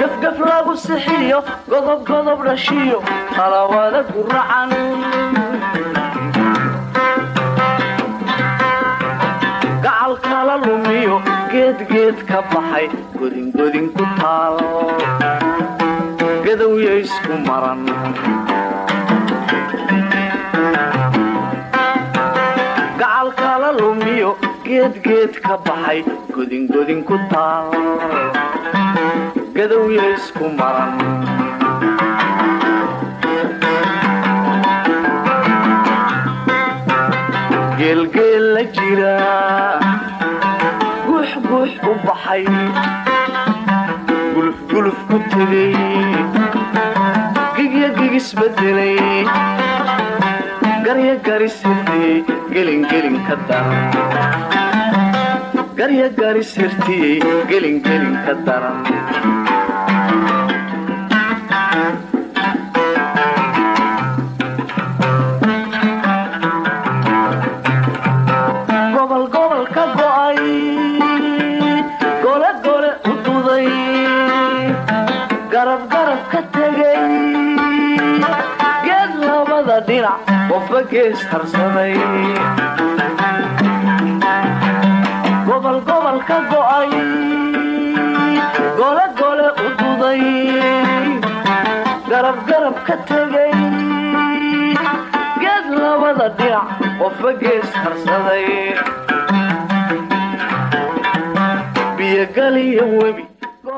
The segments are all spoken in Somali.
gafgaf lagu sixiyo godob godob dhashiyo qalawada guracan gacal kala lumiyo geedgeed ka baxay godingodin ku taal. Gadowya isku maran geedgeed ka baxay godingodin ku taal gadowya isku maran geelgeel la jira guux guux u baxay gulufguluf ku tegay gigya gigisbedelay garya garisirtiyey gelingelin ka daran garya garisirtiyey gelingelin ka daran geed labada dhinac qofba gees harsaday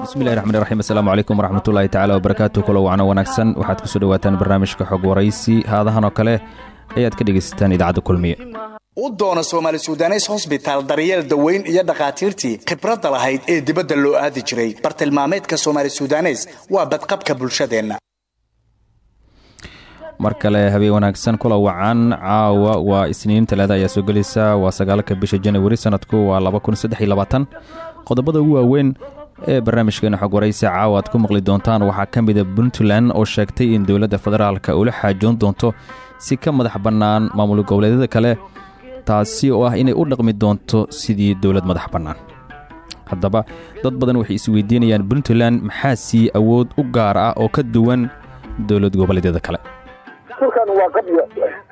bismillahi raxmaan raxiim assalaamu calaykum waraxmatullaahi tacala wabarakaatu kulo wacno wanaagsan. Waxaad ku soo dhowaataan barnaamijka xog waraysi. Haadahan oo kale ayaad ka dhegaysataan idaacadda kulmiye. U doona soomaali sudanes hosbitaal daryeel daweyn iyo dhakhaatiirtii khibradda lahayd ee dibadda loo aadi jiray. Bartilmaameedka soomaali sudanes waa badqabka bulshadeenna mar kale habeen wanaagsan kula wacan caawa waa isniin talaada ayaa soo gelaysa waa sagaalka bisha janawari sanadku waa qodobada ugu waaweyn ee barnaamijkeena xog waraysi caawa aad ku maqli doontaan waxaa ka mida puntland oo sheegtay in dowladda federaalka ula xaajoon doonto si ka madax bannaan maamul goboleedyada kale taasi oo ah inay u dhaqmi doonto sidii dowlad madax bannaan. Haddaba dad badan waxay isweydiinayaan puntland maxaa sii awood u gaar ah oo ka duwan dowlad goboleedyada kale dastuurkan waa qabyo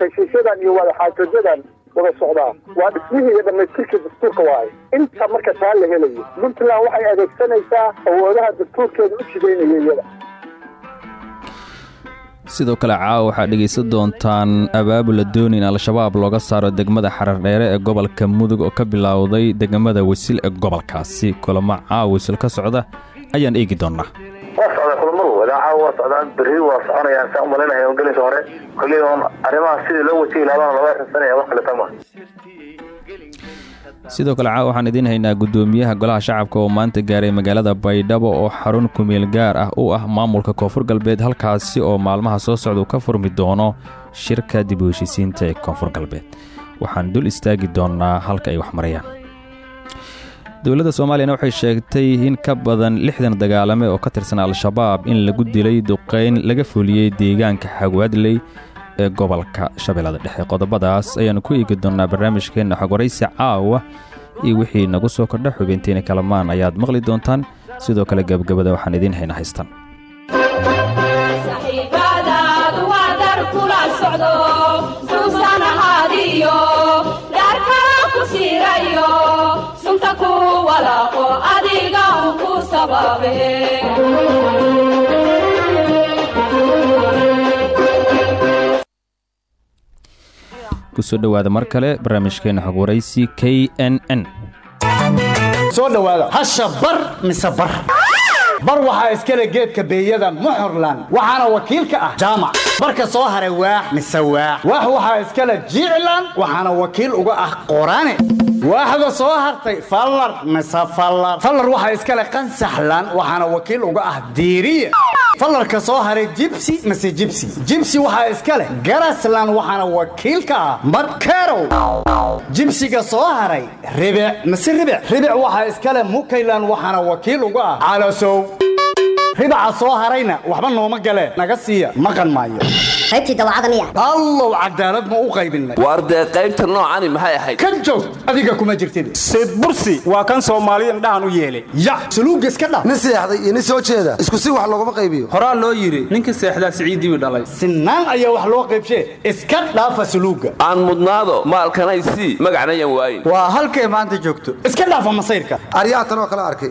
heshiisyadan iyo wadaxaajoodyadan wada socdaa. Waa dhismihii iyo dhammaystirkii dastuurka waaye. Inta marka taa la helayo puntland waxay adeegsanaysaa awoodaha dastuurkeeda u jidaynaya iyada. Sidoo kale caawa waxaad dhegaysan doontaan abaabula dooni in al-shabaab looga saaro degmada xarardheere ee gobolka mudug oo ka bilowday degmada wasil ee gobolkaasi. Kulamo caawa wasil ka socda ayaan eegi doonnaa socdaan berri waa soconayaan saa umalinaya on gelinka hore. Koley on arrimaha sidii loo wajihi lahaabana laga xisanaya wax kale tama. Sidoo kale caawa waxaan idiin haynaa guddoomiyaha golaha shacabka oo maanta gaaray magaalada baydhabo oo xarun kumeel gaar ah u ah maamulka koonfur galbeed halkaasi oo maalmaha soo socda uu ka furmi doono shirka dib u heshiisiinta ee koonfur galbeed. Waxaan dul istaagi doonnaa halka ay wax marayaan dowladda soomaaliyana waxay sheegtay in ka badan lixdan dagaalame oo ka tirsan al-shabaab in lagu dilay duqayn laga fuliyey deegaanka xagwaadley ee gobolka shabeellada dhexe. Qodobadaas ayaannu ku eegi doonnaa barnaamijkeenna xog waraysi caawa iyo wixii nagu soo kordha. Xubintiina kalamaan ayaad maqli doontaan. Sidoo kale gebagabada waxaan idiin hayna haystan ku soo dhowaada mar kale barnaamijkeenna xog waraysi k n n. Soo dhowaada hasha bar mise bar? Bar waxaa iskale geedka beeyada muxurlan waxaana wakiil ka ah jaamac barka soo haray waax mise waax? Waax waxaa iskale jiclan waxaana wakiil uga ah qoraane waaxda soo hartay fallar mise fallar. Fallar waxaa iskale qansaxlan waxaana wakiil uga ah diiriya fallarka soo haray jibsi mise jibsi. Jibsi waxaa iska leh garaslan waxaana wakiil ka ah madkerow jibsiga soo haray ribic mise ribic. Ribic waxaa iska leh mukaylan waxaana wakiil uga ah calasow ribaca soo harayna waxba nooma galeen naga siiya maqan maayo. Qaybtii dawacada miya. Allow cadaalad ma u qaybinay waar dee qaybta noocani maxay ahayd? Ka joog adiga kuma jirtid sayd bursi waa kan soomaaliya indhahan u yeelay. Ya saluuga iska dhah nin seexday iyo nin soo jeeda. Isku si wax looguma qaybiyo. Horaa loo yidhi ninka seexdaa siciidiiu dhalay. Sinaan ayaa wax loo qaybshee iska dhaafa saluuga aan mudnaado maalkanay sii magacnayan waayin. Waa halkay maanta joogto. Iska dhaafa masayrka. Aryaha tanoo kale arkay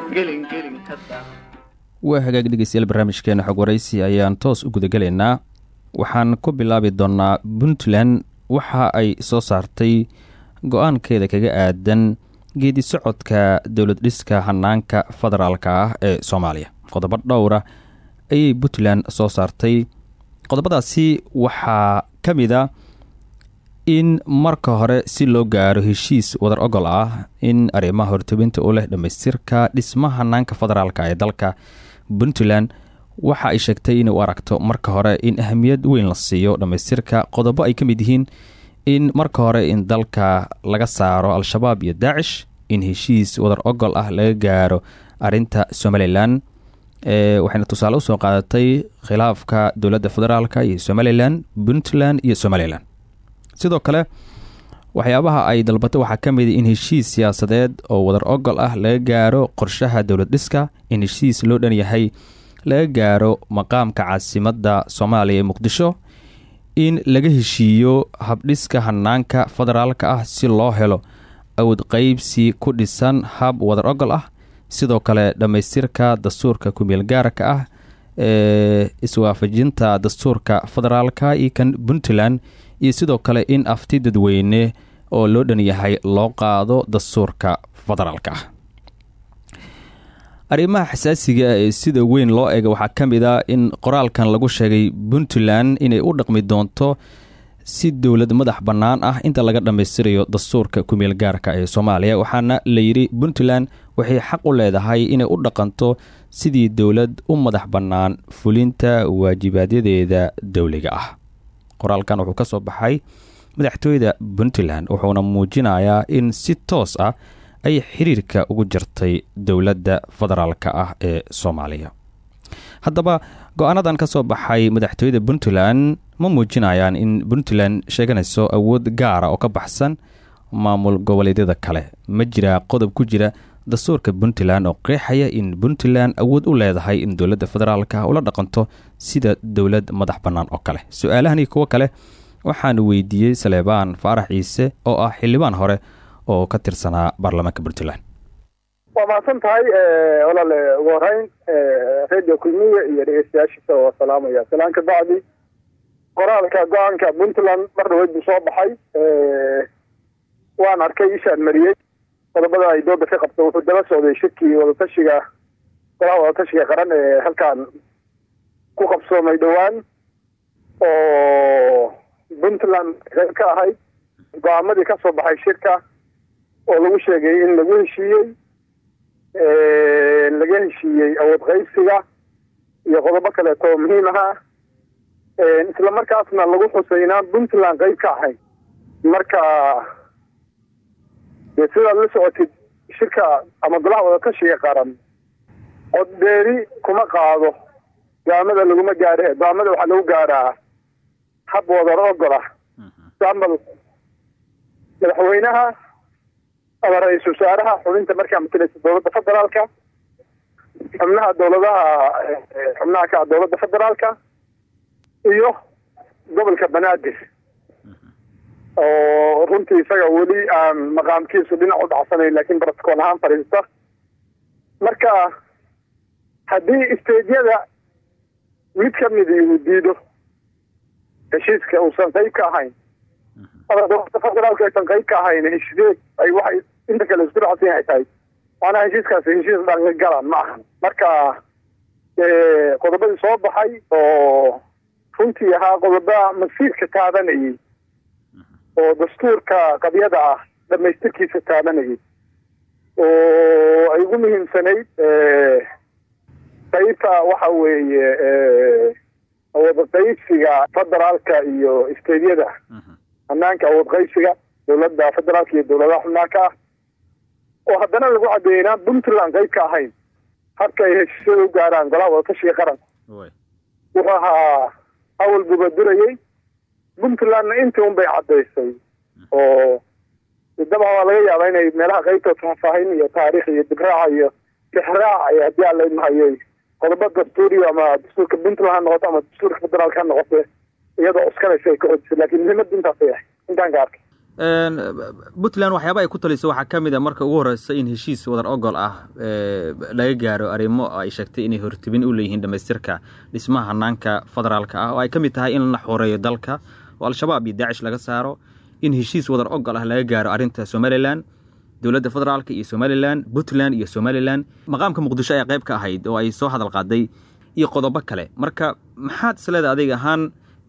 waa hagaag dhegeystayaal barnaamijkeena xog waraysi ayaan toos u gudagelaynaa waxaan ku bilaabi doonnaa puntland waxa ay soo saartay go'aankeeda kaga aadan geedi socodka dowlad dhiska hanaanka federaalka ah ee soomaaliya. Qodobo dhowra ayay puntland soo saartay. Qodobadaasi waxaa ka mid a in marka hore si loo gaaro heshiis wadar ogol ah in arrimaha hortobinta u leh dhammaystirka dhismaha hanaanka federaalka ee dalka puntland waxa ay sheegtay inay u aragto marka hore in ahamiyad weyn la siiyo dhammaystirka qodobo ay ka mid yihiin in marka hore in dalka laga saaro al-shabaab iyo daacish in heshiis wadar ogol ah laga gaaro arinta somalilan waxayna tusaale u soo qaadatay khilaafka dowladda federaalk iyo somalilan puntland iyo somalilan sidoo kale waxyaabaha ay dalbatay waxaa ka mid in heshiis siyaasadeed oo wadar ogol ah laga gaaro qorshaha dowlad dhiska in heshiis loo dhan yahay laga gaaro maqaamka caasimadda soomaaliya ee muqdisho in laga heshiiyo habdhiska hanaanka federaalka ah si loo helo awad qeybsi ku dhisan hab wadar ogol ah. Sidoo kale dhammaystirka dastuurka kumeel gaarka ah ee iswaafajinta dastuurka federaalka iyo kan puntland iyo sidoo kale in afti dadweyne oo loo dhan yahay loo qaado dastuurka federaalka. Ah arrimaha xasaasiga ee sida weyn loo eega waxaa ka mid a in qoraalkan lagu sheegay puntland inay u dhaqmi doonto si dowlad madax bannaan ah inta laga dhammaystirayo dastuurka kumeel gaarka ee soomaaliya waxaana layidhi puntland waxay xaq u leedahay inay u dhaqanto sidii dowlad u madax bannaan fulinta waajibaadyaddeeda dowliga ah qoraalkan wuxuu ka soo baxay madaxtooyada puntland wuxuuna muujinayaa in si toos ah ay xiriirka ugu jirtay dowladda federaalka ah ee soomaaliya. Haddaba go'aanadan ka soo baxay madaxtooyada puntland ma muujinayaan in puntland sheeganayso awood gaara oo ka baxsan maamul goboleedyada kale. Ma jiraa qodob ku jira dastuurka puntland oo qeexaya in puntland awood u leedahay in dowladda federaalka ula dhaqanto sida dowlad madax bannaan oo kale. Su'aalahan iyo kuwo kale waxaanu weydiiyey saleebaan faarax ciise oo ah xildhibaan hore oo ka tirsanaa baarlamaanka puntland. Waa mahadsan tahay walaale ugu horeyn radio kulmiya iyo dhegeystayaashiisa oo salaamaya. Salaan ka bacdi qoraalka go'aanka puntland mar dhaweyd buu soo baxay waan arkay ishaan mariyey qodobada ay dooda ka qabto wuxuu daba socday shirkii wadatashiga golaha wadatashiga qaran ee halkan ku qabsoomay dhowaan oo puntland qayb ka ahayd go'aamadii ka soo baxay shirka oo lagu sheegay in lagu heshiiyey laga heshiiyey awood qaybsiga iyo qodobo kaleeto oo muhiim ahaa. Isla markaasna lagu xusay inaan puntland qayb ka ahayn marka dee sidaad la socotid shirka ama golaha wadatashiga qaran codbeeri kuma qaado go'aamada laguma gaare go'aamada waxaa lagu gaaraa hab wadar ogol ah example madaxweynaha ama ra'iisul wasaaraha xubinta markaa matalaysa dowladda federaalka xubnaha dowladaha xubnaha ka dowladda federaalka iyo gobolka banaadir oo runtii isaga weli aan maqaamkiisu dhinac u dhacsanayn laakiin barotikool ahaan fadhiista. Marka haddii stageyada mid ka midi uu diido heshiiska uusan qayb ka ahayn dowladda federaalka aysan qayb ka ahayn heshiisyeed ay waxay inta kale isku dhacsan yahay tahay maanaa heshiiskaasi heshiis dhaqangalan ma ahan. Marka qodobadii soo baxay oo runtii ahaa qodoba masiirka taabanayay oo dastuurka qabyada ah dhamaystirkiisa taabanayay oo ay ugu muhiimsanayd qaybta waxa weeye awood qaybsiga federaalka iyo stediyada hanaanka awood qaybsiga dowladda federaalka iyo dowladaha xubnaanka ah. Oo haddana lagu cadeeyay inaan puntland qayb ka ahayn habka ay heshiisyada u gaaraan golaha wadatashiga qaranka wuxuu ahaa awal gubadurayay puntlandna intii un bay caddaysay. Oo dabcan waa laga yaabaa inay meelaha qaybtood faahfaahin iyo taariikh iyo dibraaca iyo tixraac iyo haddii aan laimahayay qodobo dastuuriyo ama dastuurka puntland ha noqoto ama dastuurka federaalka ha noqote iyadoo cuskanaysa ay ka hodisay laakiin muhiimadda intaas ay ahay intaan ka arkay puntland waxyaaba ay ku taliso waxaa ka mid a marka ugu horeysa in heshiis wadar ogol ah laga gaaro arrimo ay sheegtay inay hortibin u leeyihiin dhamaystirka dhismaha hanaanka federaalka ah. Oo ay ka mid tahay in la xoreeyo dalka oo al-shabaab iyo daacish laga saaro in heshiis wadar ogol ah laga gaaro arrinta somalilan dowladda federaalka iyo somalilan puntland iyo somalilan. Maqaamka muqdisho ayaa qayb ka ahayd oo ay soo hadal qaaday iyo qodobo kale. Marka maxaad isleeda adiga ahaan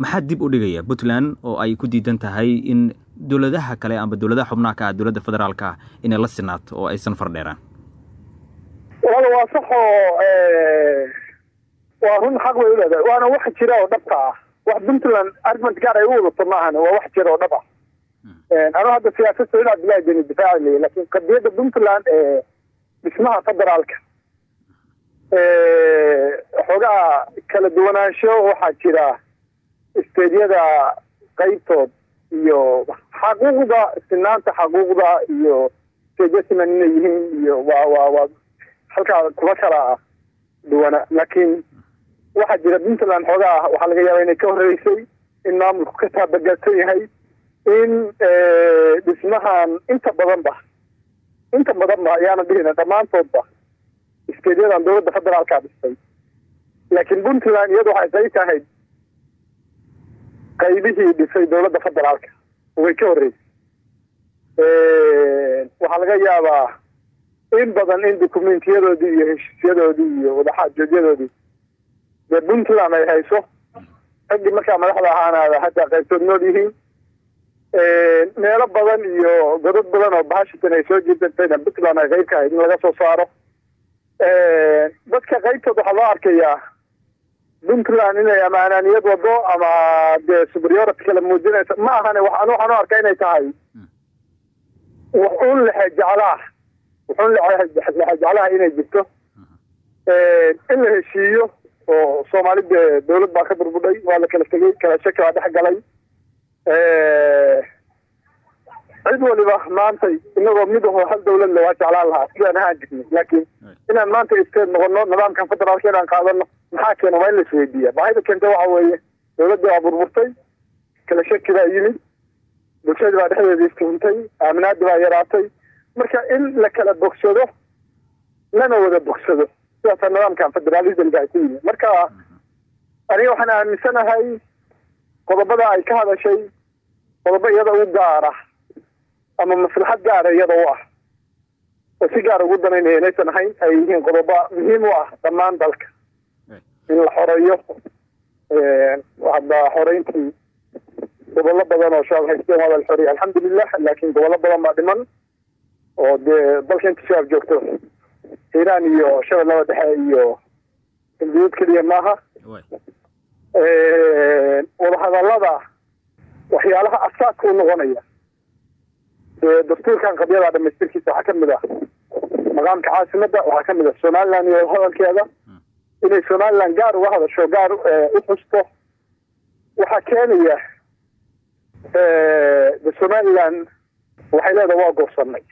maxaa dib u dhigaya puntland oo ay ku diidan tahay in dowladaha kale amba dowladaha xubnaha ka ah dowladda federaalka ah inay la sinaato oo aysan fardheeraan? Wala waa sax oo waa run xaq bay uleedahay waana wax jira oo dhabka ah wax puntland argument gaar ay u wadato maahan waa wax jira oo dhab ah. Anu hadda siyaasad saciid cabdillahi beni difaaci ley laakiin qadiyadda puntland ee dhismaha federaalka. Xoogaa kala duwanaansho waxaa jira stediyada qaybtood iyo xaquuqda sinaanta xaquuqda iyo stedya inay yihiin iyo waa waa waa halkaa kuma kala duwana laakiin waxaa jira puntland xoogaa waxaa laga yaaba inay ka horeysay in maamulku ka taabagalsan yahay in dhismahan inta badan ba inta badan ba ayaana dhihina dhammaantoodba stedyadan dowladda federaalka dhistay laakiin puntland iyadu waxay qayb ahayd qaybihii dhisay dowladda federaalka way ka horreysay. Waxaa laga yaabaa in badan in dokumentiyadoodii iyo heshiisyadoodii iyo wadaxaajoodyadoodii puntland ay hayso raggii markaa madaxda ahaanaada hadda qaybtood nool yihiin meelo badan iyo godad badan oo bahashitan ay soo jiidatayna puntland ay qayb ka ahayd in laga soo saaro dadka qaybtood waxaa loo arkayaa puntland inay ama anaaniyad wado ama dee superiority kala muujinaysa ma ahane anu waxaan u arkaa inay tahay wax un lexe jeclaah wuxuun lexe jeclaha inay jirto in la heshiiyo oo soomaali dee dawlad baa ka burbudhay waa la kala tegey kala shaki baa dhex galay. Cid waliba maantay inagoo mid aho hal dawlad le waa jeclaan lahaa sidaan ahaan jirnay. Laakiin inaan maanta isteed noqono nidaamkan federaalka inaan qaadano maxaa keena waa in la isweydiiya? Baahida keenta waxa weeye dawladdii waa burburtay kala shaki baa yimid bulshadii baa dhexdeeda istuhuntay aaminaadii baa yaraatay. Marka in la kala bogsado lana wada bogsado sidaasa nidaamkan federalismka ku yimi marka aniga waxaan aaminsanahay qodobada ay ka hadashay qodobo iyada u gaara ama maslaxad gaara iyada u ah. Oo si gaara ugu danaynaya inaysan ahayn ay yihiin qodobo muhiim u ah dhammaan dalka. In la xoreeyo hadda xoreyntii gobollo badan oo shabaab haysteen waa la xoreeyay alxamdulilah laakiin gobollo badan baa dhiman oo dee dalka inta shabaab joogto hiiraan iyo shabeellada dhexe iyo galguduud keliya maaha. Wadahadallada waxyaalaha asaaska u noqonaya. Dee dastuurkan qabyada dhamaystirkiisa waxaa ka mid ah maqaamka caasimadda waxaa ka mid ah somaliland iyo wadahadalkeeda inay somaliland gaar uga hadasho gaar u xusto. Waxaa keenaya de somaliland waxay leedaha waa goosanay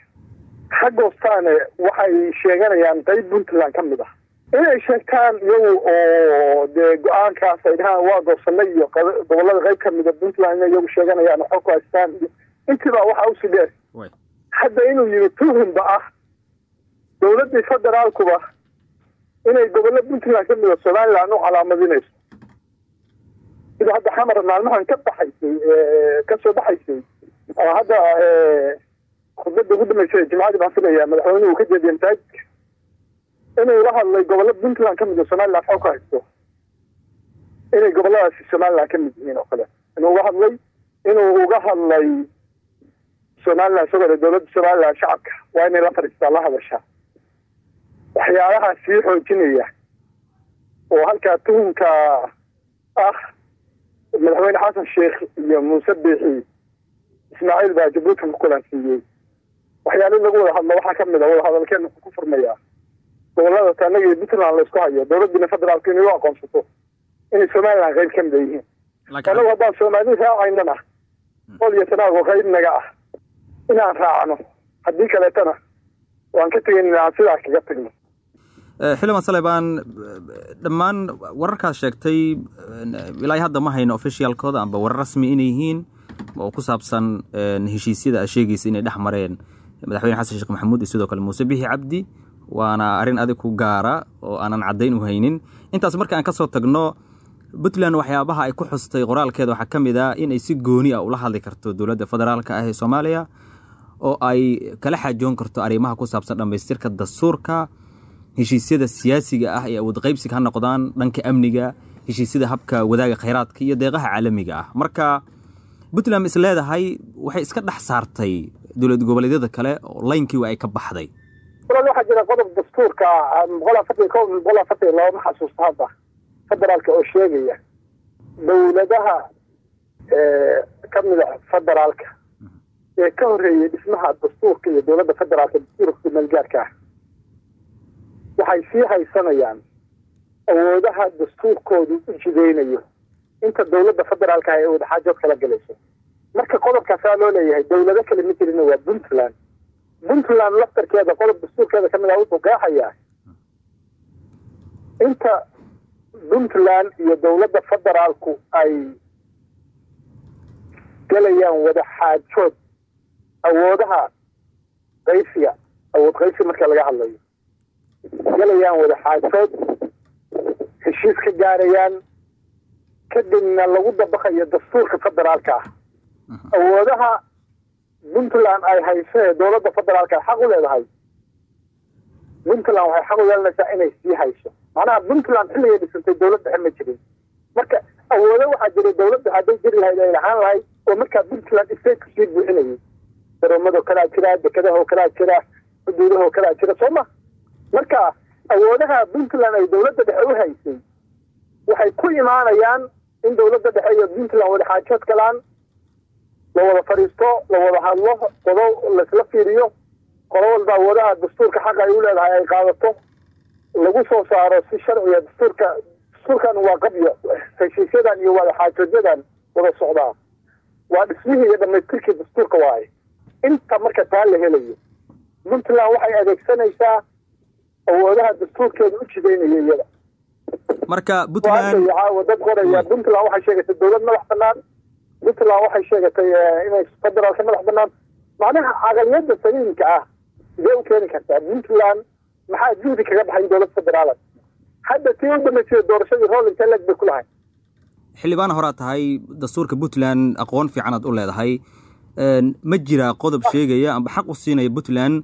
ha goostaane waxay sheeganayaan qayb puntland ka mid ah. Inay sheegtaan iyagu oo dee go'aankaas ay dhahaan waa goosanay iyo gobollada qayb kamida puntland inay iyagu sheeganayaan waxba ku haystaan. Iyo intiiba waxaa u sii dheer. Hadda inuu yimi tuhumba ah dowladdii federaalkuba inay gobollo puntland ka mida somaliland u calaamadinayso. Sida hadda xamar maalmahan ka baxaysay ka soo baxaysay hadda khudbada ugu dambeysay jimcadii baan filayaa madaxweynuhu ka jeediyay masaajidka inuu la hadlay gobollo puntland ka mida somaliland xog ka haysto. Inay gobolladaasi somaliland ka mid yihiin oo kale. Inuu uga hadlay inuu uga hadlay somaliland isagoo dowladda somaliland shacabka. Waa inay la fadhiistaa la hadashaa waxyaalaha sii xoojinaya. Oo halkaa tuhumka ah madaxweyne xasan sheekh iyo muuse biixi ismaaciil baa jabuuti ku kulansiiyey waxyaalihii lagu wada hadlo waxaa ka mid a wada hadalkeen wuxuu ku furmayaa gobollada taanaga iyo puntland la isku hayo dowladdiina federaalka inay u aqoonsato inay somaliland qayb kamida yihiin. Anagu haddaan soomaali raacaynana qol iyo tanaago qayb naga ah. Inaan raacno haddii kaleetana waan ka tegayn aan sidaa kaga tagno xildhibaan salebaan dhammaan wararkaas sheegtay ilaa hadda ma hayno officialkooda amba warar rasmi inay yihiin oo ku saabsan heshiisyada sheegaysa inay dhex mareen madaxweyne xasan sheekh maxamuud iyo sidoo kale muuse bixi cabdi waana arrin adig ku gaara oo aanan caddayn u haynin. Intaas marka aan ka soo tagno puntland waxyaabaha ay ku xustay qoraalkeeda waxaa ka mid ah inay si gooni ah ula hadli karto dowladda federaalka ah ee soomaaliya oo ay kala xaajoon karto arrimaha ku saabsan dhammaystirka dastuurka heshiisyada siyaasiga ah ee awood qaybsiga ha noqdaan dhanka amniga heshiisyada habka wadaaga khayraadka iyo deeqaha caalamiga ah. Marka puntland is leedahay waxay iska dhex saartay dowlad goboleedyada kale oo ay ka baxday. Waxaa jira qodob dastuurka boqol afartan ko boqol afartan looma xasuusto hadda federaalka oo sheegaya dowladaha kamida federaalka. Ee ka horreeyay dhismaha dastuurka iyo dowladda federaalka dastuurka kumeelgaarka ah waxay sii haysanayaan awoodaha dastuurkoodu u jideynayo inta dowladda federaalka ay wadaxaajood kala galayso marka qodobkaasaa loo leeyahay dowlado kale ma jirina waa puntland. Puntland laftarkeeda qodob dastuurkeeda ka mid ah wuxuu qeexayaa. Inta puntland iyo dowladda federaalku ay galayaan wadaxaajood awoodaha qaysiga awood qaysi marka laga hadlayo galayaan wadaxaajood heshiis ka gaarayaan kadibna lagu dabaqayo dastuurka federaalka ah awoodaha puntland ay hayso ee dowladda federaalka ay xaq u leedahay. Puntland waxay xaq u yeelanaysaa inay sii hayso. Macnaha puntland xilligay dhisantay dowlad dhexe ma jirin. Marka awoodo waxaa jiray dowladda hadday jiri lahayd ay lahaan lahayd oo markaa puntland state sii buuxinayay daroomadoo kalaa jira dekedahoo kalaa jira xuduudahoo kalaa jira soo ma? Marka awoodaha puntland ay dowladda dhexe u haysay waxay ku imaanayaan in dowladda dhexe iyo puntland wadaxaajood galaan la wada fadhiisto la wada hadlo qodo laisla fiiriyo qolo walba awoodaha dastuurka xaqa ay u leedahay ay qaadato. Lagu soo saaro si sharciga dastuurka dastuurkan waa qabyo heshiisyadan iyo wadaxaajoojadan wada socdaa waa dhismihii iyo dhamaystirkii dastuurka waaye. Inta marka taa la helayo puntland waxay adeegsanaysaa awoodaha dastuurkeeda u jideynaya iyada. Marka puntland caawa dad qoraya puntland waxay sheegatay dowlad madax banaan puntland waxay sheegatay inay federaalka madax banaan macnaha caqaliyada saliimka ah sidee u keeni kartaa. Puntland maxaa juhdi kaga baxay dowlad federaala hadda tii u dambeysay doorashadii roll inteleg bay ku lahay xildhibaan horaa tahay dastuurka puntland aqoon fiicanaad u leedahay. Ma jiraa qodob sheegaya amba xaq u siinaya puntland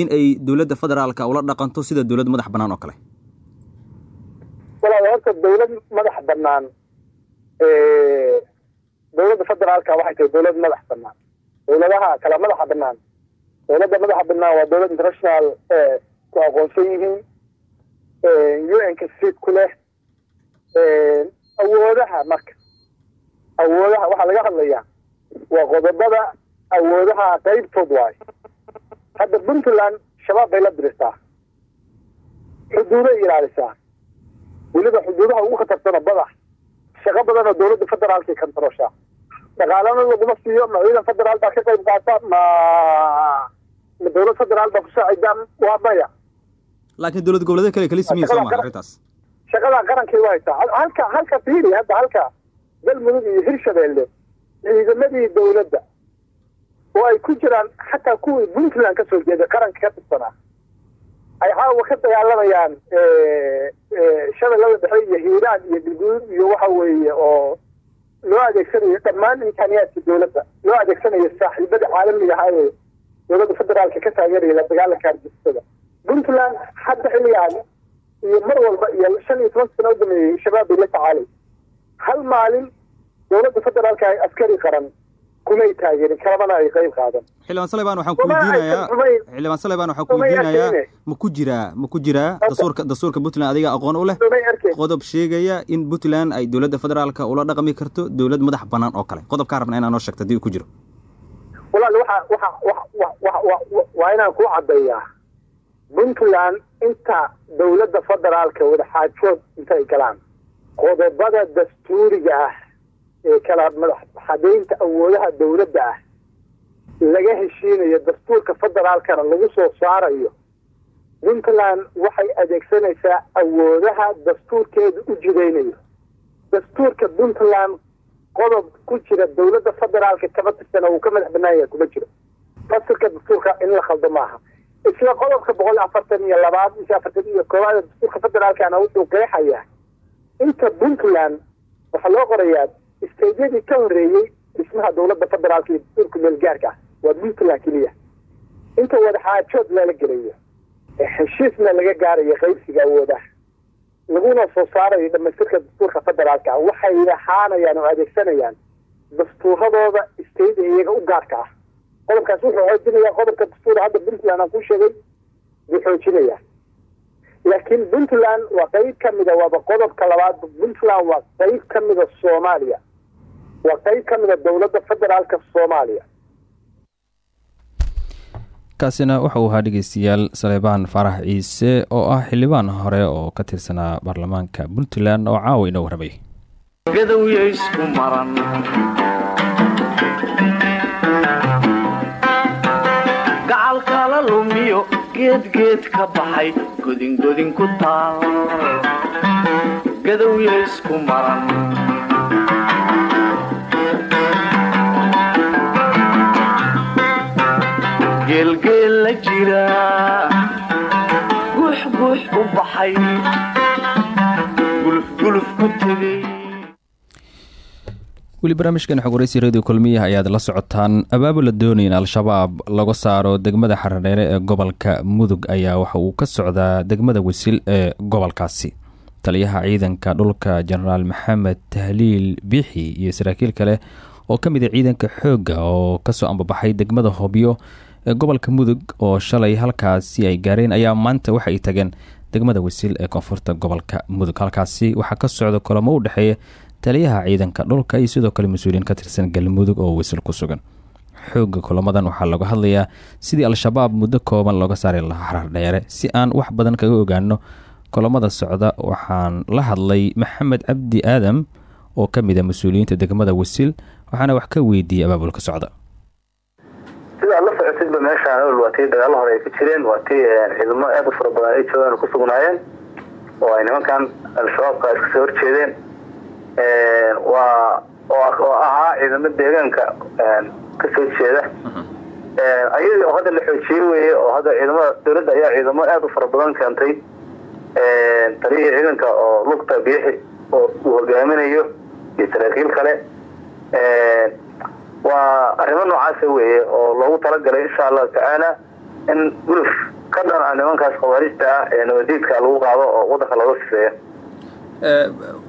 in ay dowladda federaalka ula dhaqanto sida dowlad madax bannaan oo kale? Walaal horta dowlad madax bannaan dowladda federaalka waxay tahay dowlad madax bannaan. Dowladaha kala madaxa bannaan. Dowladda madaxa bannaan waa dowlad international ku aqoonsan yihiin u n ka seat ku leh awoodaha marka. Awoodaha waxaa laga hadlayaa waa qodobada awoodaha qaybtood waayo hadda puntland shabaab bay la dirirtaa xuduuday ilaalisaa. Weliba xuduudaha ugu khatartano badax shaqo badan oo dowladda federaalkay kantarooshaa dhaqaalana laguma siiyo ma ciidan federaal baa ka qayb qaata ma ma dowlad federaal baa ku saacida waa maya. Laakiin dowlad goboleedyo kale kala simiyin soo maa arrintaas. shaqadaa qarankay u haysaa. Halka halka fiiri hadda halka galmudug iyo hirshabeelle ciidamadii dowladda oo ay ku jiraan xataa kuwii puntland ka soo jeeday qaranka ka tirsanaa ay caawa ka dagaalamayaan shabeellada dhexe iyo hiiraan iyo galguduud iyo waxa weeye oo loo adeegsanayo dhammaan imkaaniyaadka dowladda loo adeegsanayo saaxiibada caalamiga ahaa ee dowladda federaalka ka taageeraya la dagaalanka argixisada puntland hadda xilligaan iyo mar walba iyo shan iyo toban sano u dameeyey shabaab bay la tacaalay hal maalin dowladda federaalka ay askari qaran kumay taageerin kalamana ay qayb qaadan. Xildhibaan salebaan waxaan ku weydiinayaa. xildhibaan salebaan waxaan ku weydiinayaa. ma ku jiraa ma ku jiraa dastuurka dastuurka puntland adiga aqoon u leh. Qodob sheegaya in puntland ay dowladda federaalka ula dhaqmi karto dowlad madax banaan oo kale. Qodobkaa rabna inaa noo sheegto haddii uu ku jiro. Walaal waa inaan ku caddeeyaa puntland inta dowladda federaalka wadaxaajood intay galaan. Qodobada dastuuriga ah ee kala madaxxadaynta awoodaha dowladda ah laga heshiinayo dastuurka federaalkana lagu soo saarayo. Puntland waxay adeegsanaysaa awoodaha dastuurkeedu u jidaynayo. Dastuurka puntland qodob ku jira dowladda federaalka kama tirsana uu ka madax banaan yahay kuma jiro. Fasilka dastuurka in la khaldo maaha. Isla qodobka boqol afartan iyo labaad mise afartan iyo koowaad dastuurka federaalkana wuxuu qeexayaa inta puntland waxaa loo qorayaa isteydyadii ka horreeyey dhismaha dowladda federaalka iyo dastuurka meelgaarka ah waa puntland keliya. Inta wadaxaajood lala gelayo heshiisna laga gaarayo qaybsiga awoodaha laguna soo saarayo dhamaystirka dastuurka federaalka ah. Waxay ahaanayaan oo adeegsanayaan dastuuradooda isteyda iyaga u gaarka ah. Qodobkaas wuxuu xoojinayaa qodobka dastuura hadda puntland aan ku sheegay buu xoojinayaa. Laakiin puntland waa qeyb ka mida waaba qodobka labaad. Puntland waa qeyb ka mida soomaaliya waa qeyb ka mida dowladda federaalka soomaaliya. Kaasina waxa uu ahaa dhegeystayaal saleebaan faarax ciise oo ah xildhibaan hore oo ka tirsanaa baarlamaanka puntland oo caawa inoo warramay gadowya isku maran. Gacalkala lumiyo geedgeed ka baxay godingodin ku taal. Gadowya isku maran geelgeel la jira weli barnaamijkan xog waraysi radio kulmiyaha ayaad la socotaan. Abaabul la doonaya in al-shabaab laga saaro degmada xaradheere ee gobolka mudug ayaa waxa uu ka socdaa degmada wisil ee gobolkaasi. Taliyaha ciidanka dhulka jenaraal maxamed tahliil biixi iyo saraakiil kale oo ka mid a ciidanka xoogga oo ka soo ambabaxay degmada hobyo gobolka mudug oo shalay halkaasi ay gaareen ayaa maanta waxa ay tageen degmada wisil ee koonfurta gobolka mudug. Halkaasi waxaa ka socda kulamo u dhexeeya taliyaha ciidanka dhulka iyo sidoo kale mas'uuliyiin ka tirsan galmudug oo wisil ku sugan. Xoogga kulamadan waxaa laga hadlayaa sidii al-shabaab muddo kooban looga saari lahaa xarar dheere. Si aan wax badan kaga ogaano kulamada socda waxaan la hadlay maxamed cabdi aadam oo ka mid a mas'uuliyiinta degmada wisil waxaana wax ka weydiiyey abaabulka socda socotidba meeshaan waa tii dagaalo hore ay ku jireen waa tii ciidamo aad u fara badan ay joogaan ku sugnaayeen. Oo ay nimankan al-shabaabka iska soo horjeedeen. Waa oo ahaa ciidamo deegaanka ka soo jeeda. Ayadii oo hadda la xoojiyey weye oo hadda ciidamada dowladda ayaa ciidamo aad u fara badan keentay. Taliyihii ciidanka oo lugta biixi oo uu hogaaminayo iyo saraakiil kale waa arrimo noocaasa weeye oo loogu talagalay insha allahu tacaala in guluf ka dhan a nimankaas khawaarijta ah ee nabadiidka lagu qaado oo wadanka looga sifeeya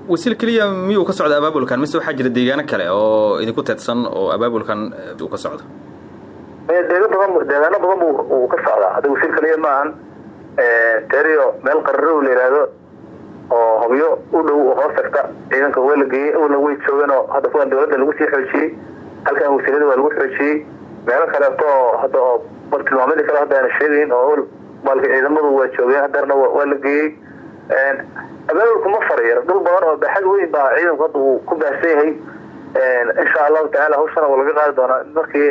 wasiil keliya miyuu ka socda abaabulkan? Mise waxaa jira deegaano kale oo idinku teedsan oo abaabulkan uu ka socdo? Deega badan deegaano badan bu uu ka socdaa. Hadda wasiil keliya maahan terio meel qararow la yidhaahdo oo hobyo u dhow oo hoos tagta. Ciidanka waa la geeyey awalna way joogeen oo hadda kuwan dowladda lagu sii xoojiyey halkan wasiilada waa lagu xoojiyey. Meelo kaleeto oo hadda oo bartilmaameedii kale hadda aana sheegayn oo baalka ciidamadu waa joogeen hadeerna waa la geeyey. Abaabulku ma fariir dhul badan oo baaxad weyn baa ciidanku hadda uu ku baahsan yahay. Insha allahu tacaala hawshana waa laga qaadi doonaa. Markii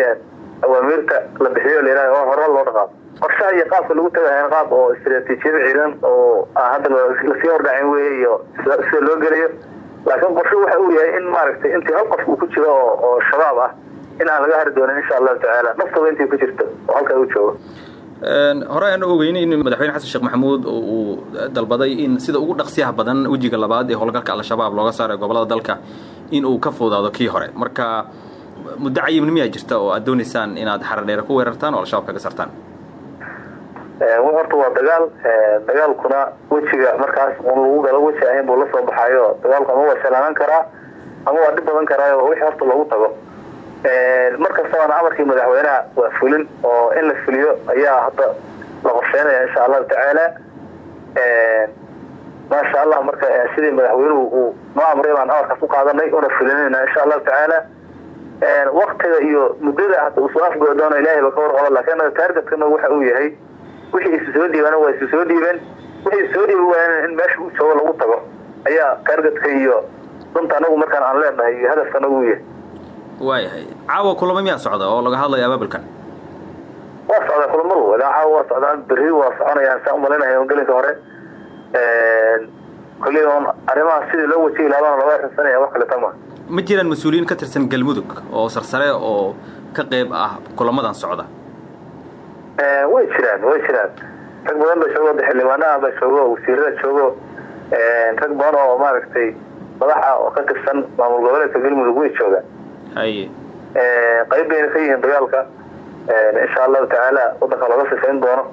awaamiirta la bixiyo la yidhaha oo hore loo dhaqaaqo. Qorshaha iyo qaabka lagu tagahayn qaab oo istaraatiijiyada ciidan oo hadda la sii hordhacin weeye iyo sida loo gelayo laakiin qorsho waxa uu yahay in maaragtay intii hal qof uu ku jiro oo shabaab ah in aan laga hari doonin insha allahu tacaala. Naftooda intii ku jirto oo halkaa uu joogo. Hore aan ogeyn in madaxweyne xasan sheekh maxamuud uu dalbaday in sida ugu dhaqsiyaha badan wejiga labaad ee howlgalka al-shabaab looga saaray gobollada dalka in uu ka fuudaado kii hore. Marka muddo cayibni miyaa jirta oo aad doonaysaan inaad xaradheere ku weerartaan oo al-shabaab kaga sartaan horta waa dagaal dagaalkuna wejiga markaas lagu galo weji ahayn buu la soo baxaayo. Dagaalku ama waa shalaanan karaa ama waa dhib badan karaayo wixii horta loogu tago. Markastabaana amarkii madaxweynaha waa fulin oo in la fuliyo ayaa hadda la qorsheynaya insha allahu tacaala maasha allah marka sidii madaxweynuhu uu noo amray baan amarkaas u qaadanay una fulinayna insha allahu tacaala waktiga iyo muddada hata uu soo afgoodoono ilahay ba ka warqabo laakiin anaga taargetkana waxa uu yahay wixii isu soo dhiibana waa isu soo dhiibeen wixii isu soo dhiibi in meesha uu joogo lagu tago ayaa taargetka iyo dunta anagu markaan aan leenahay iyo hadafka anagu u yahay. Waayahay caawa kulamo miyaa socda oo laga hadlaya abaabulkan waa socdaa kulamadu ilaa caawa waa socdaan berri waa soconayaan. Saan umalinaya gelinka hore kolley on arrimaha sidii loo wajihi lahaabana looga rinsanaya wax kale tama. Ma jiraan mas'uuliyiin ka tirsan galmudug oo sarsare oo ka qayb ah kulamadan socda way jiraan way jiraan. Rag badan ba joogo xildhibaanaha ba joogo wasiirada joogo rag badan oo maaragtay madaxa oo ka tirsan maamul goboleedka galmudug way joogaan. Haye qayb bayna ka yihiin dagaalka. Insha allahu tacaala wadanka looga sifayn doono.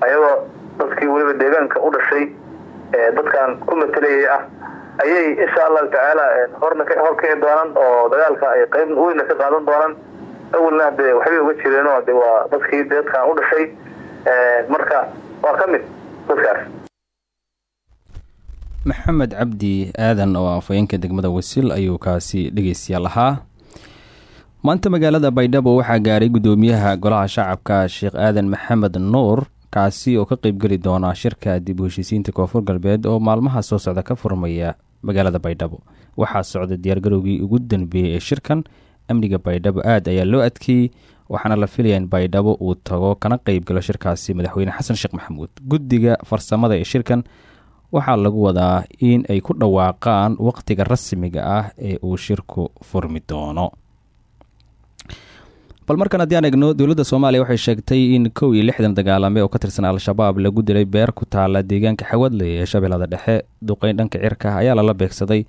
Ayagoo dadkii weliba deegaanka u dhashay dadkan ku matelayay ah ayay insha allahu tacaala horna hor kici doonaan oo dagaalka ay qayb weyna ka qaadan doonaan awalna dee waxbay uga jireenoo de waa dadkii dadkan u dhashay. Marka waa ka dadkaas. Maxamed cabdi aadan oo afhayeenka degmada wasiil ayuu kaasi dhegeystayaal ahaa maanta magaalada baydhabo waxaa gaaray guddoomiyaha golaha shacabka sheekh aadan maxamed nuur kaasi oo ka qeybgeli doona shirka dib u heshiisiinta koonfur galbeed oo maalmaha soo socda ka furmaya magaalada baydhabo. Waxaa socda diyaargarowgii ugu danbeeyey ee shirkan amniga baydhabo aad ayaa loo adkeeyey waxaana la filaya in baydhabo uu tago kana qeybgalo shirkaasi madaxweyne xasan sheekh maxamuud. Guddiga farsamada ee shirkan waxaa lagu wadaa in ay ku dhawaaqaan waqtiga rasmiga ah ee uu shirku furmi doono. Bal markan haddii aan egno dowladda soomaaliya waxay sheegtay in kow iyo lixdan dagaalame oo ka tirsan al-shabaab lagu dilay beer ku taala deegaanka xawadley ee shabeellada dhexe. Duqeyn dhanka cirka ayaa lala beegsaday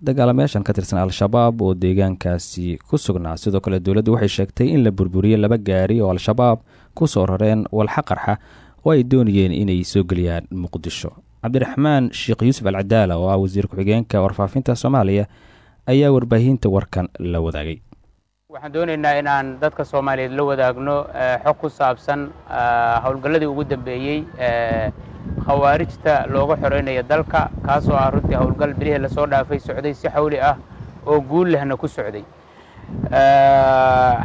dagaalameeshan ka tirsan al-shabaab oo deegaankaasi ku sugnaa. Sidoo kale dowladdu waxay sheegtay in la burburiyey laba gaari oo al-shabaab ku soo rareen walxa qarxa oo ay doonayeen inay soo geliyaan muqdisho. Cabdiraxmaan sheekh yuusuf alcadaala oo ah wasiir ku-xigeenka warfaafinta soomaaliya ayaa warbaahinta warkan la wadaagay. Waxaan doonaynaa inaan dadka soomaaliyeed la wadaagno xog ku saabsan howlgalladii ugu dambeeyey khawaarijta looga xoreynaya dalka kaasoo ah runtii howlgal bilihii la soo dhaafay socday si xawli ah oo guul lehna ku socday.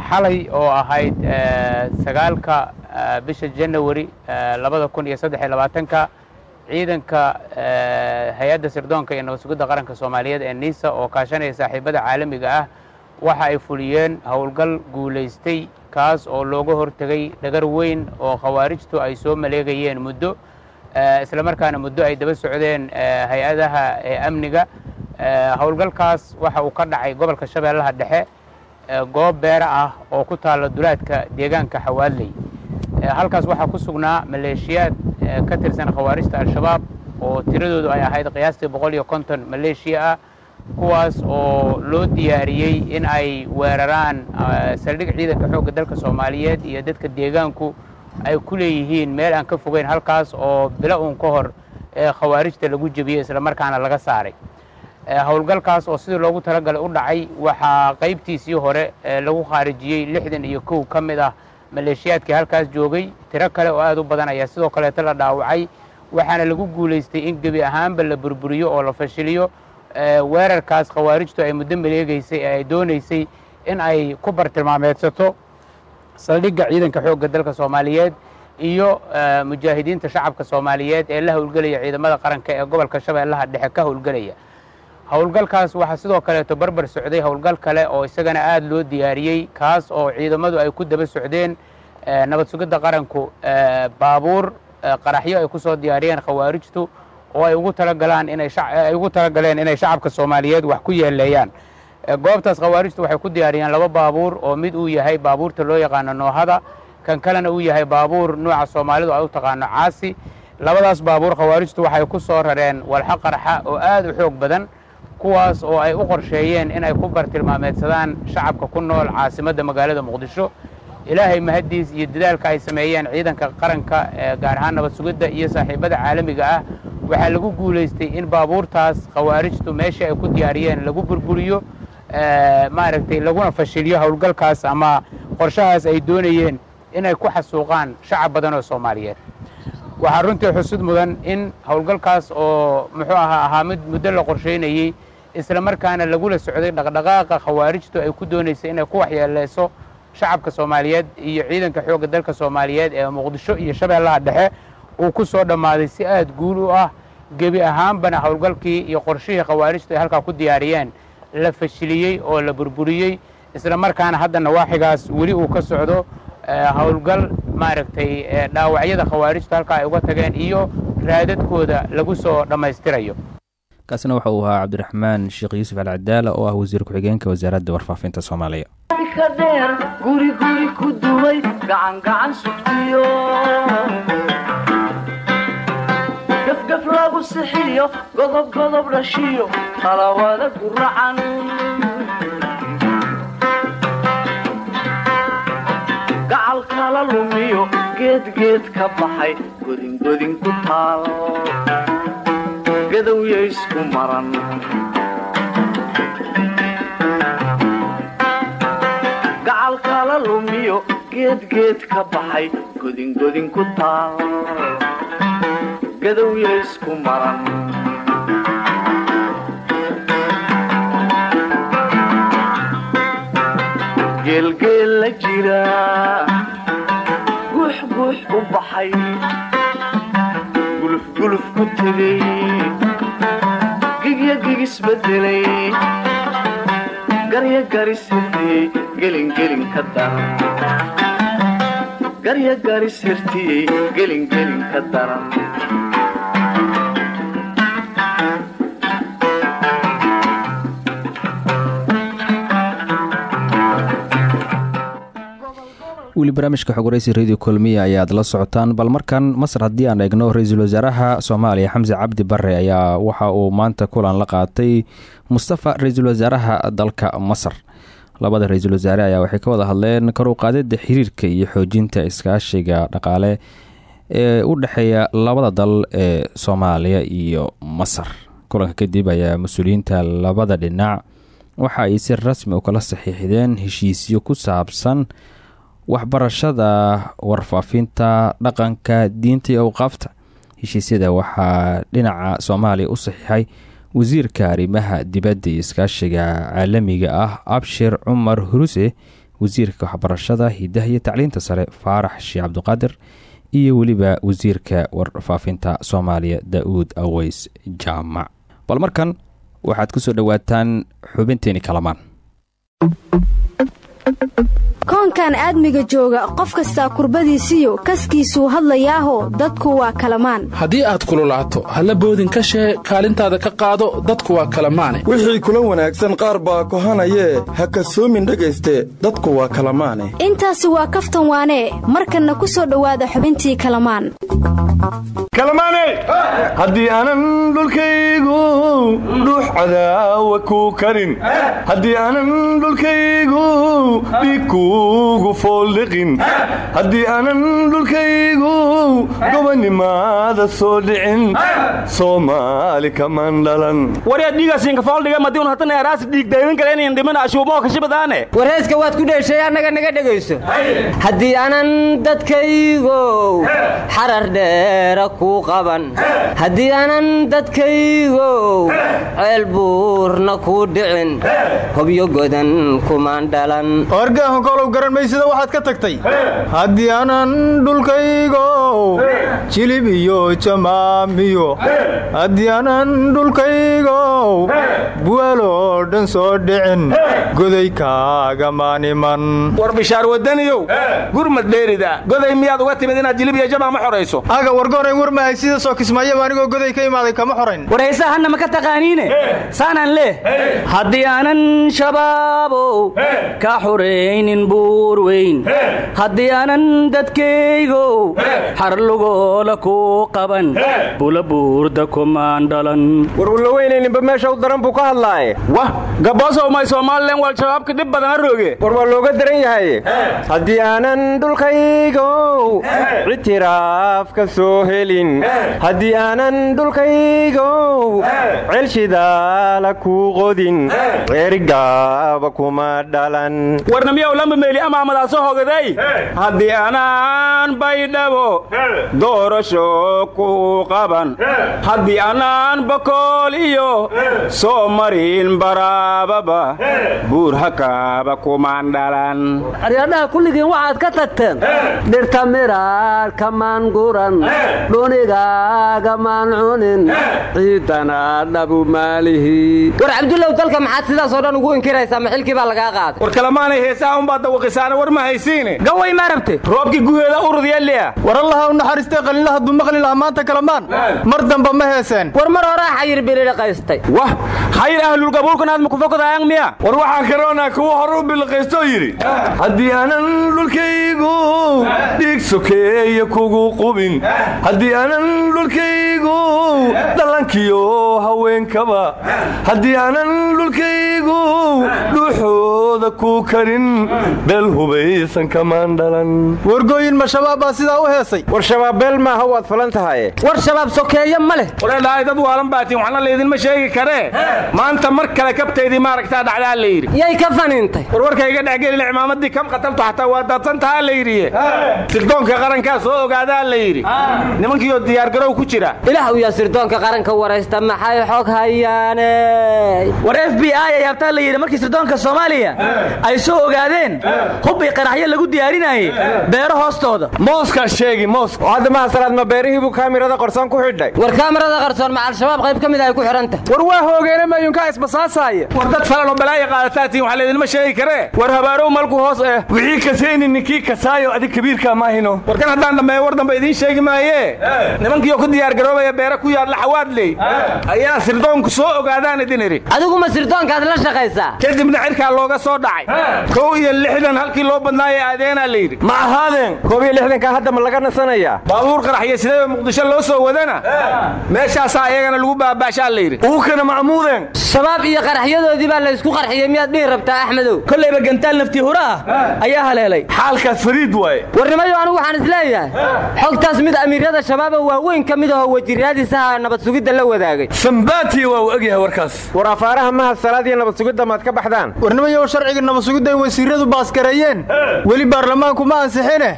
Xalay oo ahayd sagaalka bisha janawari labada kun iyo saddex iyo labaatanka ciidanka hay'adda sirdoonka iyo nabad sugidda qaranka soomaaliyeed ee niisa oo kaashanaya saaxiibada caalamiga ah waxa ay fuliyeen howlgal guulaystay kaas oo looga hortegay dhagar weyn oo khawaarijtu ay soo maleegayeen muddo isla markaana muddo ay daba socdeen hay'adaha amniga howlgalkaas waxa uu ka dhacay gobolka shabeellaha dhexe goob beera ah oo ku taalla dulaadka deegaanka xawaadley halkaas waxaa ku sugnaa maleeshiyaad ka tirsan khawaarijta al-shabaab oo tiradoodu ay ahayd qiyaastii boqol iyo konton maleeshiya ah kuwaas oo loo diyaariyey in ay weeraraan saldhig ciidanka xoogga dalka soomaaliyeed iyo dadka deegaanku ay ku leeyihiin meel aan ka fogeyn halkaas oo bilo uun ka hor khawaarijta lagu jebiyey islamarkaana laga saaray. Howlgalkaas oo sidii loogu talagalay u dhacay waxaa qaybtiisii hore lagu khaarijiyey lixdan iyo kow ka mid ah maleeshiyaadkii halkaas joogay. Tiro kale oo aad u badan ayaa sidoo kaleeto la dhaawacay waxaana lagu guulaystay in gebi ahaanba la burburiyo oo la fashiliyo. Weerarkaas khawaarijtu ay muddo maleegeysay ee ay doonaysay in ay ku bartilmaameedsato saldhigga ciidanka xoogga dalka soomaaliyeed iyo mujaahidiinta shacabka soomaaliyeed ee la howlgelaya ciidamada qaranka ee gobolka shabeellaha dhexe ka howlgelaya. Howlgalkaas waxaa sidoo kaleeto barbar socday howlgal kale oo isagana aad loo diyaariyey kaas oo ciidamadu ay ku daba socdeen nabad sugidda qaranku baabuur qaraxyo ay ku soo diyaariyeen khawaarijtu oo ay ugu talagalaan inay ay ugu talagaleen inay shacabka soomaaliyeed wax ku yeeleeyaan goobtaas khawaarijtu waxay ku diyaariyeen laba baabuur oo mid uu yahay baabuurta loo yaqaano noohada kan kalena uu yahay baabuur nuuca soomaalidu ay u taqaano caasi. Labadaas baabuur khawaarijtu waxay ku soo rareen walxo qarxa oo aad u xoog badan kuwaas oo ay u qorsheeyeen inay ku bartilmaameedsadaan shacabka ku nool caasimadda magaalada muqdisho. Ilaahay mahaddiis iyo dadaalka ay sameeyeen ciidanka qaranka gaar ahaan nabad sugidda iyo saaxiibada caalamiga ah waxaa lagu guulaystay in baabuurtaas khawaarijtu meeshii ay ku diyaariyeen lagu burburiyo maaragtay laguna fashiliyo howlgalkaas ama qorshahaas ay doonayeen inay ku xasuuqaan shacab badan oo soomaaliyeed. Waxaa runtii xusud mudan in howlgalkaas oo muxuu ahaa ahaa mid muddo la qorshaynayey isla markaana lagula socday dhaqdhaqaaqa khawaarijtu ay ku doonaysay inay ku waxyeeleyso shacabka soomaaliyeed iyo ciidanka xoogga dalka soomaaliyeed ee muqdisho iyo shabeellaha dhexe. Uu ku soo dhammaaday si aad guul u ah gebi ahaanbana howlgalkii iyo qorshihii khawaarijtu ay halkaa ku diyaariyeen la fashiliyey oo la burburiyey isla markaana hadda nawaaxigaas weli uu ka socdo howlgal maaragtay dhaawacyada khawaarijtu halkaa ay uga tageen iyo raadadkooda lagu soo dhammaystirayo. Kaasina waxa uu ahaa cabdiraxmaan sheekh yuusuf alcadaala oo ah wasiir ku-xigeenka wasaaradda warfaafinta soomaaliya. Ka dheer guri guri ku dumay gacan gacan sugtiyo gafgaf lagu sixiyo godob godob dhashiyo talawada guracan gacal kala lumiyo geedgeed ka baxay godingodin ku taal. Gadowya isku maran. Gacal kala lumiyo geedgeed ka baxay godingodin ku taal gadowya isku maran geelgeel la jira guux u baxay gulufguluf ku tegay gigya gigisbedelay garya garis hirtiyey gelingelin ka daran garya garis hirtiyey gelingelin ka daran weli barnaamijka xogwaraysi radio kulmiya ayaad la socotaan bal markan masar haddii aan eegno ra'iisul wasaaraha soomaaliya xamse cabdi bare ayaa waxa uu maanta kulan la qaatay mustafa ra'iisul wasaaraha dalka masar. Labada ra'iisul wasaare ayaa waxay ka wada hadleen karu qaadida xiriirka iyo xoojinta iskaashiga dhaqaale ee u dhexeeya labada dal ee soomaaliya iyo masar. Kulanka kadib ayaa mas'uuliyiinta labada dhinac waxa ay si rasmi u kala saxiixdeen heshiisyo ku saabsan waxbarashada warfaafinta dhaqanka diinta iyo awqaafta. Heshiisyada waxaa dhinaca soomaaliya u saxiixay wasiirka arrimaha dibadda iyo iskaashiga caalamiga ah abshir cumar huruse wasiirka waxbarashada hidaha iyo tacliinta sare faarax sheekh cabdiqaadir iyo weliba wasiirka warfaafinta soomaaliya da'uud aweys jaamac. Bal markan waxaad ku soo dhowaataan xubinteeni kalamaan koonkan aadmiga jooga qof kastaa kurbadiisiyo kaskiisuu hadlayaaho dadku waa kalamaan. Haddii aad kululaato halla boodin ka shee kaalintaada ka qaado dadku waa kalamaane. Wixii kula wanaagsan qaar baa kohanayee ha kasoomin dhegayste dadku waa kalamaane. Intaasi waa kaftan waanee markanna ku soo dhowaada xubintii kalamaan. Kalamaaney haddii aanan dhulkaygu dhuux cadaawa kuu karin haddii aanan dhulkaygu dhigkuugu fooldhiqin haddii aanan dhulkaygu gobanimaada soo dhicin soomaali kaman dhalan. Warheeska waad ku dheeshay annaga naga dhegayso. Haddii aanan dadkaygow xarar dheera kuu qaban. Haddii aanan dadkaygow ceel buurna kuu dhicin. Hobyo godan kumaan dhalan warnimayow garan maysida waxaad ka tagtay. Haddii aanan dhulkaygow jilib iyo jamaamiyo haddii aanan dhulkaygow buwaaloo dhan soo dhicin goday kaagamaaniman war bishaar wadaniyow gurmad dheerida. Goday miyaad uga timid inaad jilib iyo jamaama xorayso? Aga war mahay sidaasoo kismaayaba anigoo goday ka imaaday kama xorayn war heesaa hanna ma ka taqaaniine? Saanaan leh. Haddii aanan shabaabow ka xoraynin buur weyn. Haddii aanan dadkaygow xarlugoola ku qaban. Bula buurda kumaan dhalan warwalla weynayninba meesha u daran buu ka hadlaaye. Wah gaboosow may somalilan wal shabaabka dhib badana rooge. War waa looga daran yahay. Haddii aanan dhulkaygow ictiraaf ka soo helin. Haddii aanan dhulkaygow celshidaala kuu qodin. Ceerigaaba kuma dhalan warnamiyow lamba meeli amaamadaasoo hogaday haddii anaan baydhabo doorasho ku qaban. Haddii anaan bakool iyo soo marin baraababa buur hakaaba kumaan dhalan. Aryadhaha kulligiin waxaad ka tagteen. Dhirta miraar kamaan guran dhunigaagaan cunin ciidana dhabu maalihi. War cabdullow dalka maxaad sidaasoo dhan ugu inkiraysaa? Ma xilkii baa lagaa qaaday. War kalamaanay heesaha unbaad dawaqisaana war ma haysiine. Gaway ma rabte roobkii guheeda urudyalia war allaha u naxariistay qalinlaha dumaqli laha maanta kalamaan mar damba ma heeseen. War mar horaa xayir bilidhaqaystay wah xayir ahlulgabuulkanaad makufokadaayang miya? War waxaa karoonaa kuwa hore u biliqaystoo yidhi. Haddii aanan dhulkaygu dhiig kugu qubin. Haddii aanan dhulkaygu dhalankiyo haweenkaba haddii aanan dhulkaygu dhuuxooda ku karin beel hubaysan kamaan dhalan wargooyin ma shabaab baa sidaa u heesay? War shabaab beel maaha waad falan tahaye war shabaab sokeeye ma leh. Wareedhahay dad waalan baatiin waxna laydinma sheegi karee maanta mar kale kabtaydii maaragtaa dhacdaa la yidhi. Yay ka faniintay. Warwarkayga dhexgelila cimaamadii kam qataltu xataa waa daadsan tahaa la yidhiye sirdoonka qarankaa soo ogaadaa la yidhi. Nimankiioo diyaargarow ku jira. Ilaah uyaa sirdoonka qaranka waraysta maxay xog hayaane war f b i la yidhi markii sirdoonka soomaaliya ay soo ogaadeen hubbii qaraxyo lagu diyaarinaayey beero hoostooda. Mooskaa sheegi moos oo hadda mahasalaad ma beerihiibuu kaamirada qarsoon ku xidhay? War kaamirada qarsoon ma al-shabaab qayb ka mid ay ku xidhanta. War waa hoogeene mayunkaa isbasaasaaya? War dad falan oo balaaya qaadataa wax laydinma sheegi karee? War habaarow malku hoos eh. Wixii kasayni ninkii kasaayo adig kabiirkaa maahino war kan haddaan dhammeeyo war dambe idiin sheegi maayee? Nimankiioo ku diyaargaroobaya beere ku yaadla xawaadley ayaa sirdoonku soo ogaadaan idin idhi. Adiguma sirdoonkaad la shaqaysaa. Kadibna cirkaa looga soo dhacay. Kow iyo lixdan halkii loo badnaayee aadeenaa la yidhi ma ahaadeen koob iyo lixdanka hadda ma laga nasanayaa. Baabuur qaraxyo sidayoo muqdisho loo soo wadana? Meeshaasaa iyagana lagu baaba'shaa la yidhi uukana macmuudeen shabaab iyo qaraxyadoodii baa laysku qarxiyey miyaad dhihi rabtaa axmedow? Kollayba gantaal naftii hura ah ayaa haleelay. Xaalkaas fariid waaye. Warnimayo anigu waxaan is leeyahay xogtaas mid amiiryada shabaaba waaweyn ka mid ahoo wasiiraadiisaha nabad sugidda la wadaagay. Sambaatiya waa u egyahay warkaas. War afaaraha mahad salaad iyo nabad sugidda maad ka baxdaan. Warnimayow sharciga nabad sugidda ay baasgareeyeen weli baarlamaanku ma ansixine.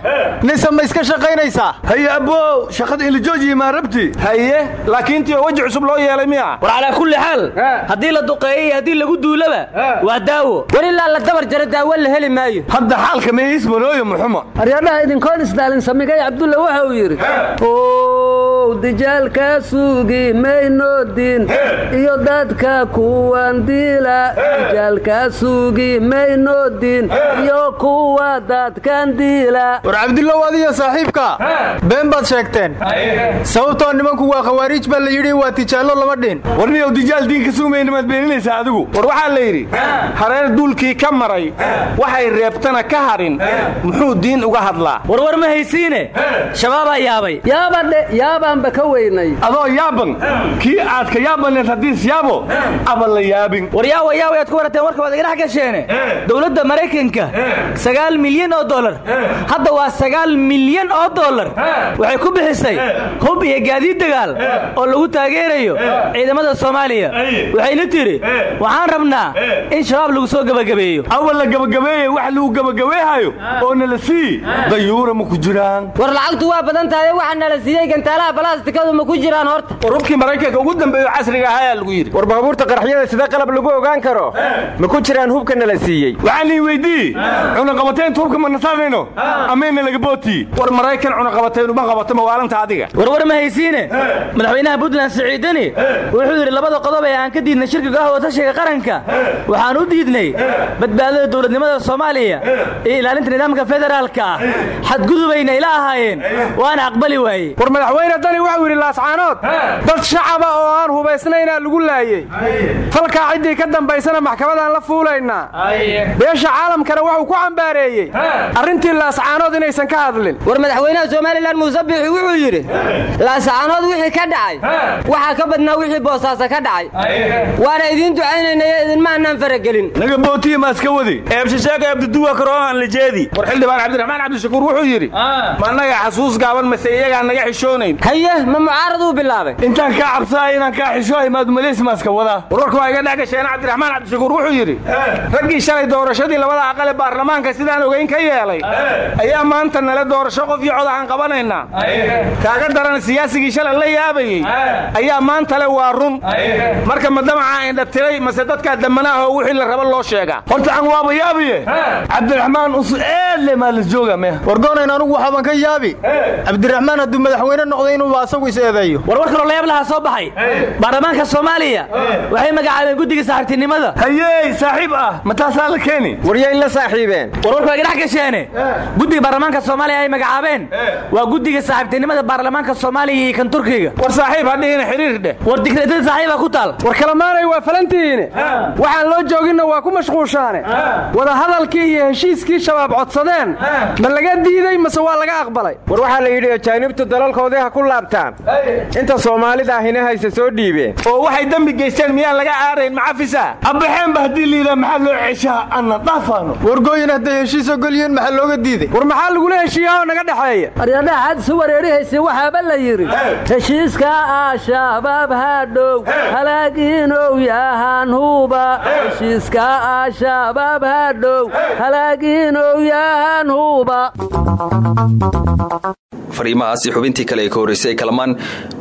Nisa ma iska shaqaynaysaa haye abbow shaqada ilijoojiye maa rabti. Haye laakiin tiyo weji cusub loo yeelay miya. War calaa kulli xaal haddii la duqeeyo iyo haddii lagu duulaba waa daawo. War ilaa la dabar jaro daawo la heli maayo. Hadda xaalka meeismanooyo muxuma aryadhaha idinkoon isdaalin samigay cabdulla waxa uu yidhi ow dijaalkaa suugi maynoodin iyo dadka kuwan diila dijaalkaa suugi maynoodin iyo kuwa dadkan diila. War cabdullow adiyo saaxiibka. Been baad sheegteen. Sababtoo nimanku waa khawaariij baa la yidhi waa tijaallo lama dhin warniyow dijaal diin ka sugmayna maad beeninaysaa adigu. War waxaa la yidhi hareer duulkii ka maray waxay reebtana ka harin. Muxuu diin uga hadlaa? Warwar ma haysiine? Shabaabaa yaabay. Yaabadhe yaabaanba ka weynay. Adoo yaaban kii aad ka yaabaneed haddiis yaabo aba la yaabin war yaawa yaawa aad ku warateen warka waad iganax gasheene dowladda maraykanka sagaal milyan oo dollar. Hadda waa sagaal milyan oo dollar. Waxay ku bixisay hub iyo gaadiid dagaal oo lagu taageerayo ciidamada soomaaliya. Waxayna tidhi waxaan rabnaa in shabaab lagu soo gebagabeeyo awal la gebagabeeye wax lagu gebagabeehayo oo nala sii dayuura ma ku jiraan. War lacagtu waa badan tahay waxaa nala siiyey gantaalaha aastikadu ma ku jiraan horta. Urubkii maraykanka ugu dambeeyo casriga ahaa lagu yidhi war baabuurta qaraxyada sida qalab lagu ogaan karo ma ku jiraan hubka nala siiyey. Waxaan ii weydii cunaqabataynta hubka ma nasaarayno? Amayna laga booti. War maraykan cunaqabataynu ma qabato mawaalanta adiga. Warwar ma haysiine? Madaxweynaha puntland siciidani wuxuu yidhi labada qodob ee aan ka diidnay shirka golaha watashiga qaranka. Waxaan u diidnay badbaadada dowladnimada soomaaliya iyo ilaalinta nidaamka federaalka. Ah xadgudubayna ila ahaayeen. Waana aqbali waaye war madaxweyne dani wuxuu yidhi laascaanood dad shacaba oo aan hubaysnaynaa lagu laayey. Falkaa ciddii ka dambaysana maxkamadaan la fuulaynaa beesha caalamkana wuxuu ku cambaareeyey. Arrintii laascaanood inaysan ka hadlin. War madaxweynaha somalilan muuse biixi wuxuu yidhi laascaanood wixii ka dhacay waxaa ka badnaa wixii boosaaso ka dhacay. Waana idiin ducaynaynayo idinmaanaan faragelin. Naga bootiya maaska wadi. Eebshisheega ebduduwa karoohan lijeedi war xildhibaan cabdiraxmaan cabdishakuur wuxuu yidhi ma annaga xasuus gaaban mase iyagaa naga xishoonayn. Haye ma mucaaraduu bilaabay. Intaan kaa cabsaaya inaan kaa xishoohay maad malays maaska wadaa warwarka waa iga dhex gasheen cabdiraxmaan cabdishakuur wuxuu yidhi raggii shalay doorashadii labada aqal ee baarlamaanka sidaan ogeyn ka yeelay. Ayaa maanta nale doorasho qof iyo cod aan qabanaynaa. Kaaga daran siyaasigii shalay la yaabayey. Ayaa maanta le waa run. Marka ma damacaa indhatiray mase dadkaa wixii la rabo loo sheegaa horta aan waaba yaabiye. Cabdiraxmaan usu eedle maa la jooga me wargoonayn anugu waxaaban ka yaabi. Cabdiraxmaan hadduu madaxweyne noqday inuu asagu is eedeeyo. Warwar kaloo layaab lahaa soo baxay. Baarlamaanka soomaaliya. Waxay magacaabeen guddiga saaxiibtinimada hayey saaxiib ah. Ma taasaa la keeni? Waryay la saaxiibeen. Warwarka waa dhex gasheene guddiga baarlamaanka soomaaliya ay magacaabeen. Waa guddiga saaxiibtinimada baarlamaanka soomaaliya iyo kan turkiga. War saaxiib hadhihina xiriir dheh. War digreetada saaxiibaa ku taal. War kalamaanay waa falantihiine. Waxaan loo jooginna waa ku mashquushaane wadahadalkii iyo heshiiskii shabaab codsadeen. Ma laga diiday mase waa laga aqbalay. War waxaa la yidhi ajaanibtu dalalkoodii ha ku laabtaan. Inta soomaalida ahina hayse soo dhiibeen. Oo waxay dembi geysteen miyaan laga aarayn macafisa abbaxeenba haddii layidhaa maxaa loo ceshaa anna dhaafaano wargooyin hadday heshiis ogolyihiin maxaa looga diiday? War maxaa lagula heshiiyaa oo naga dhexeeya. Aryadhaxaad isu wareerihaysa waxaaba la yidhi heshiiska al-shabaab hadhow halaagiinow yahan huba heshiiska al-shabaab hadhow halaagiinow yahan huba fariimahaasi xubintii kale ee ka horreysay kalamaan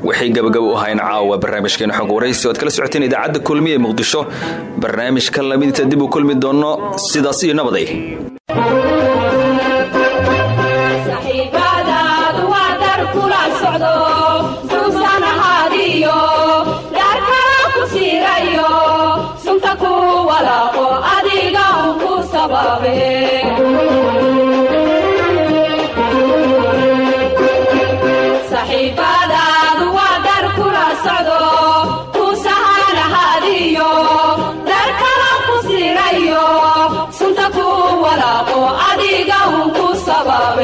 waxay gabagabo u ahayn caawa barnaamijkeena xog waraysi oad kala socoteen idaacadda kulmiya ee muqdisho. Barnaamijka lamidinta dib u kulmi doonno sidaas iyo nabaday. Saxiibadaadu waa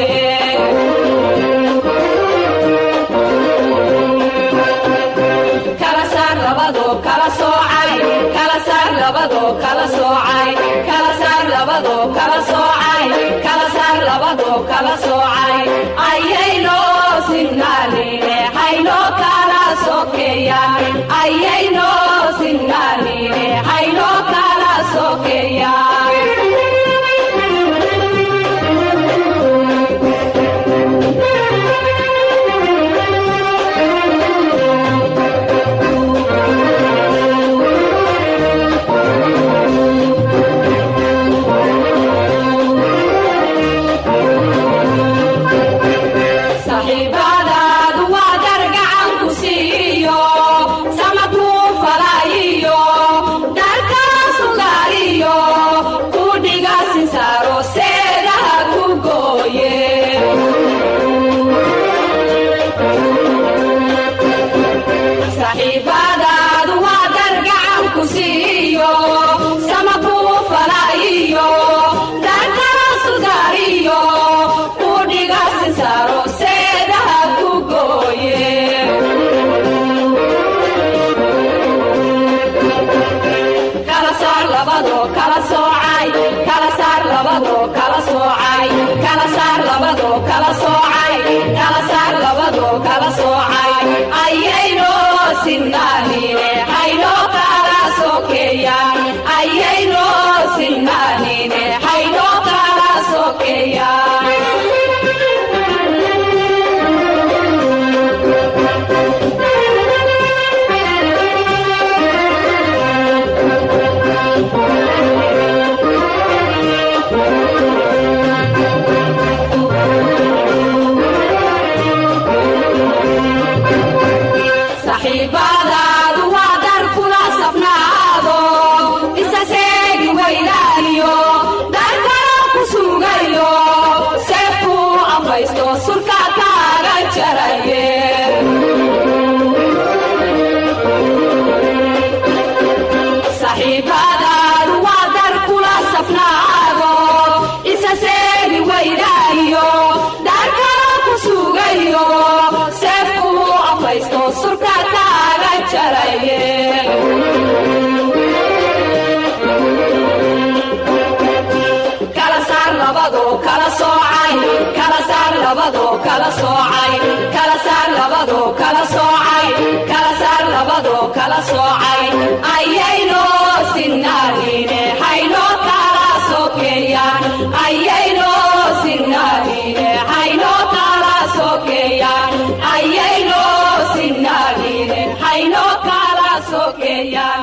sokeeyaan